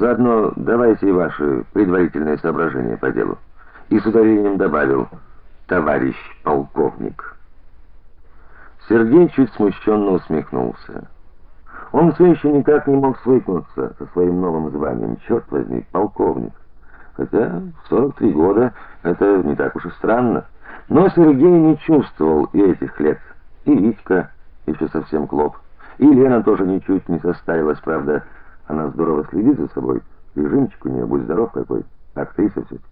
Заодно давайте ваши предварительные соображения по делу. И с ударением добавил: "Товарищ полковник". Сергей чуть смущенно усмехнулся. Он все еще никак не мог свыкнуться со своим новым званием, черт возьми, полковник. Хотя 43 года это не так уж и странно. Но Сергей не чувствовал и этих лет. И Витька еще совсем клоп. И Лена тоже ничуть не состарилась, правда. Она здорово следит за собой. Режимчик у нее, будь здоров какой. Актриса все таки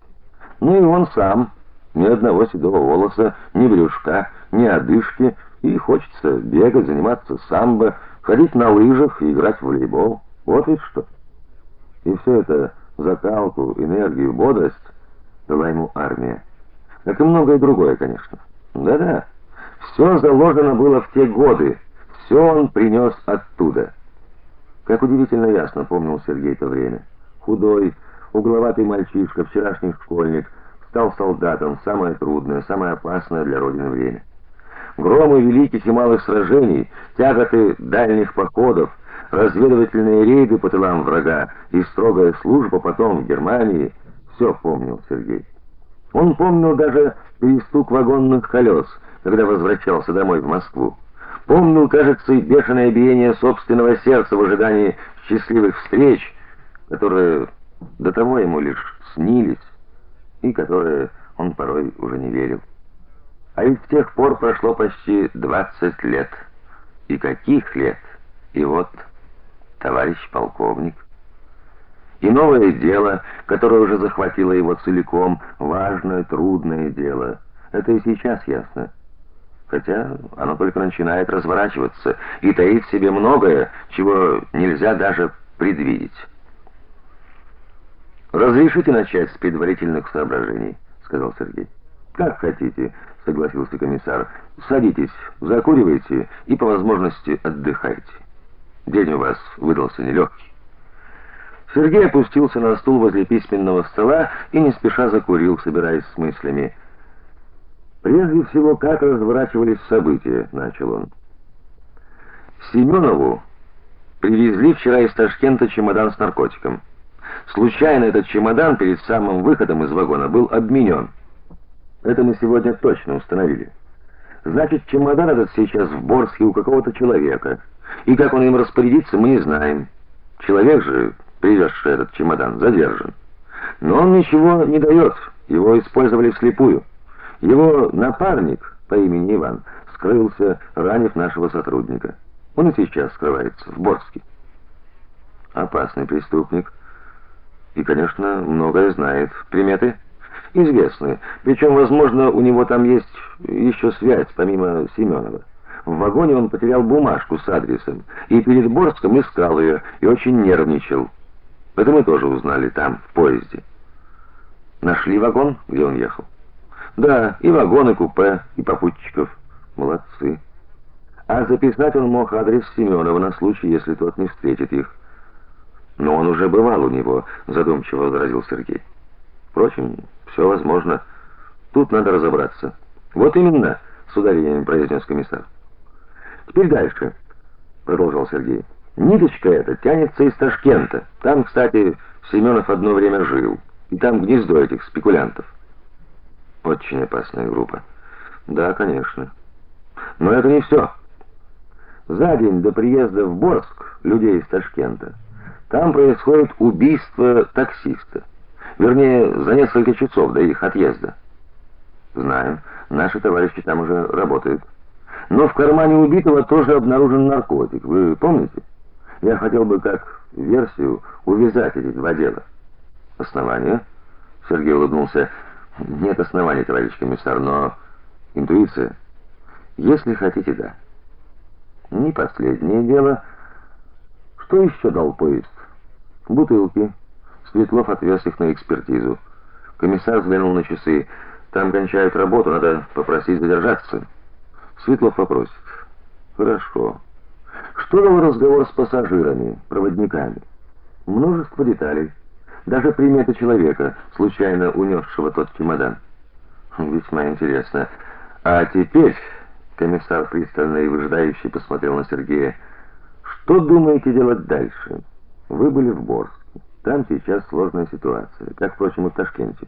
Ну и он сам. Ни одного седого волоса, ни брюшка, ни одышки. И хочется бегать, заниматься самбо, ходить на лыжах и играть в волейбол. Вот ведь что. И все это закалку, энергию, бодрость дала ему армия. Как и многое другое, конечно. Да-да. Все заложено было в те годы. Все он принес оттуда. Как удивительно ясно помнил Сергей то время. Худой, угловатый мальчишка, вчерашний школьник, стал солдатом, самое трудное, самое опасное для родины время. Громы великих и малых сражений, тяготы дальних походов, разведывательные рейды по тылам врага и строгая служба потом в Германии все помнил Сергей. Он помнил даже перестук вагонных колес, когда возвращался домой в Москву. Помнил, кажется, и бешеное биение собственного сердца в ожидании счастливых встреч, которые до того ему лишь снились и которые он порой уже не верил. А ведь с тех пор прошло почти 20 лет. И каких лет? И вот товарищ полковник и новое дело, которое уже захватило его целиком, важное, трудное дело. Это и сейчас ясно. Хотя оно только начинает разворачиваться и таит в себе многое, чего нельзя даже предвидеть. Разрешите начать с предварительных соображений, сказал Сергей. Как хотите, согласился комиссар. Садитесь, закуривайте и по возможности отдыхайте. День у вас выдался нелегкий. Сергей опустился на стул возле письменного стола и не спеша закурил, собираясь с мыслями. Прежде всего, как разворачивались события, начал он. Семенову привезли вчера из Ташкента чемодан с наркотиком. Случайно этот чемодан перед самым выходом из вагона был обменен. Это мы сегодня точно установили. Значит, чемодан этот сейчас в Борске у какого-то человека. И как он им распорядится, мы не знаем. Человек же привезший этот чемодан, задержан. Но он ничего не дает, его использовали вслепую. Его напарник по имени Иван скрылся, ранив нашего сотрудника. Он и сейчас скрывается в Борске. Опасный преступник. И, конечно, многое знает. Приметы известны. Причем, возможно, у него там есть еще связь помимо Семенова. В вагоне он потерял бумажку с адресом и перед Борском искал ее и очень нервничал. Это мы тоже узнали там, в поезде. Нашли вагон, где он ехал? Да, и вагон, и купе, и попутчиков. Молодцы. А записать он мог адрес Семенова на случай, если тот не встретит их. Но он уже бывал у него, задумчиво возразил Сергей. Впрочем, все возможно. Тут надо разобраться. Вот именно, с ударением произнес комиссар. Теперь дальше, продолжал Сергей. Ниточка эта тянется из Ташкента. Там, кстати, Семенов одно время жил. И там гнездо этих спекулянтов. Очень опасная группа. Да, конечно. Но это не все. За день до приезда в Борск людей из Ташкента там происходит убийство таксиста. Вернее, за несколько часов до их отъезда. Знаю, наши товарищи там уже работают. Но в кармане убитого тоже обнаружен наркотик. Вы помните? Я хотел бы как версию увязать эти два дела. Основания? Сергей улыбнулся. Нет оснований, товарищ комиссар, но интуиция. Если хотите, да. Не последнее дело. Что еще дал поезд? Бутылки. Светлов отвез их на экспертизу. Комиссар взглянул на часы. Там кончают работу, надо попросить задержаться. Светлов попросит. Хорошо. Что дал разговор с пассажирами, проводниками? Множество деталей. Даже приметы человека, случайно унесшего тот чемодан. Весьма интересно. А теперь, комиссар пристально и выжидающе посмотрел на Сергея. Что думаете делать дальше? Вы были в Борске. Там сейчас сложная ситуация, как, впрочем, и в Ташкенте.